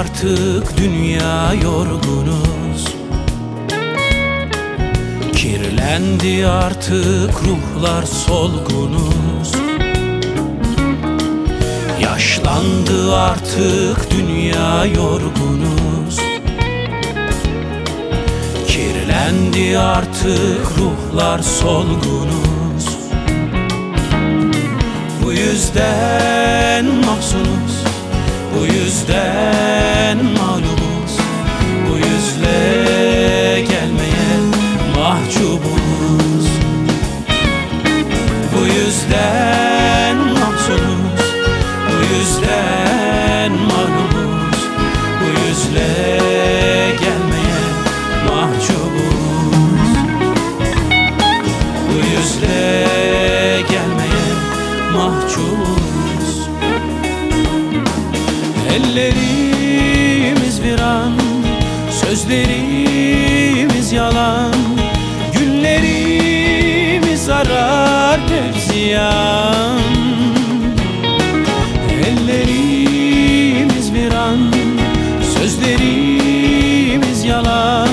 artık dünya yorgunuz. Kirlendi artık ruhlar solgunuz. Yaşlandı artık dünya yorgunuz. Kirlendi artık ruhlar solgunuz. Bu yüzden mahzunuz Bu yüzden mağlubuz. Bu yüzle gelmeye mahcubuz. Bu yüzden mahzunuz. Bu yüzden mağlubuz. Bu yüzle gelmeye mahcubuz. Bu yüzle gelmeye mahcubuz ziyan Ellerimiz bir an Sözlerimiz yalan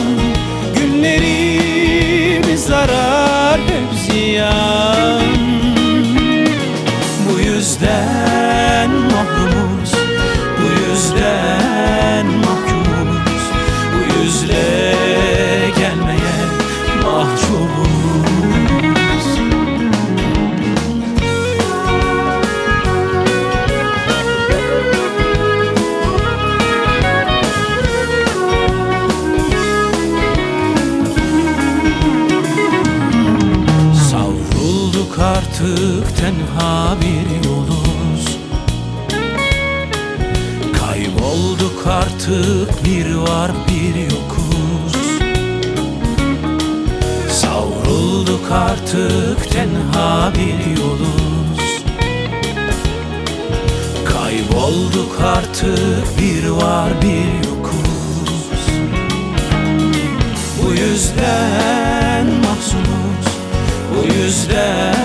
Günlerimiz zarar hep ziyan artık tenha bir yoluz. Kaybolduk artık bir var bir yokuz. Savrulduk artık tenha bir yoluz. Kaybolduk artık bir var bir yokuz. Bu yüzden mahzunuz Bu yüzden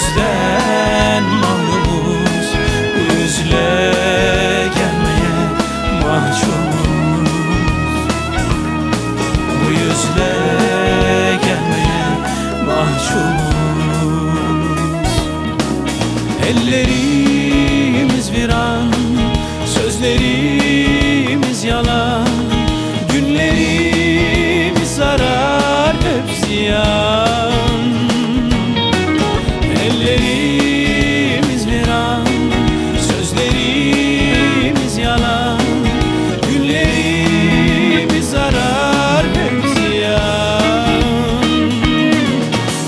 yüzden mağlubuz Bu yüzle gelmeye mahcubuz. Bu yüzle gelmeye mahcubuz. Ellerimiz Günlerimiz zarar hep ziyan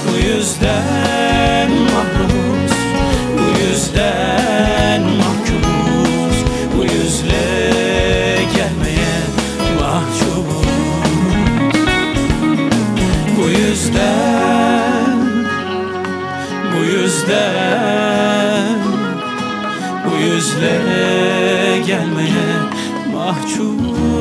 Bu yüzden mahrumuz Bu yüzden mahkumuz Bu yüzle gelmeye mahcubuz Bu yüzden Bu yüzden Bu yüzle gelmeye 啊，出。